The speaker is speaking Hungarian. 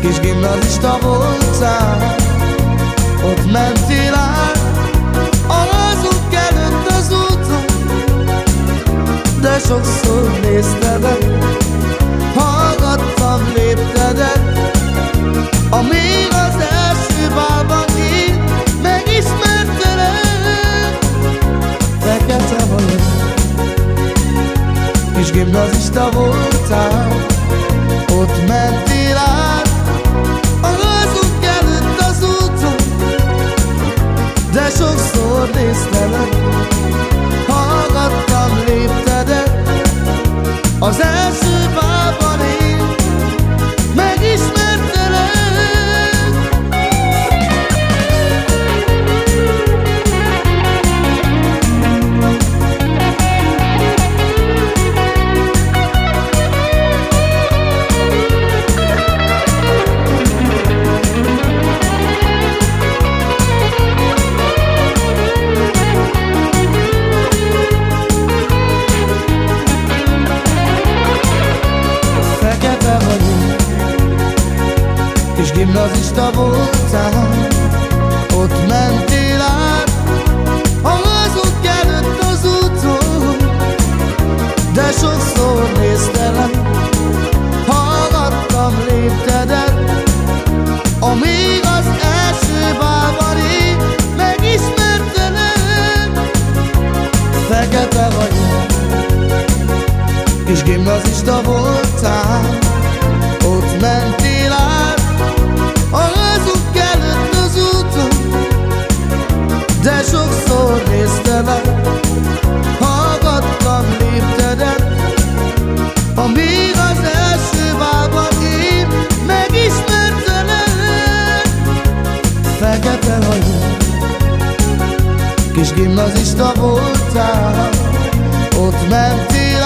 Kis gimnazista voltál Ott mentél át Alazunk előtt az úton. De sokszor néztelek Hallgattam léptedet. Amíg az első bálban én Megismertelek. Fekete vagyok Kis gimnazista voltál Ott mentél sokszor néztelek Hallgattam léptedet Az első bában És gimnazista voltál. Ott mentél át A házunk előtt az úton. De sokszor néztelek Hallgattam léptedet. Amíg az első bálban én Megismertelek. Fekete vagyok Kis gimnazista voltál Kis gimnazista voltál. Ott mentél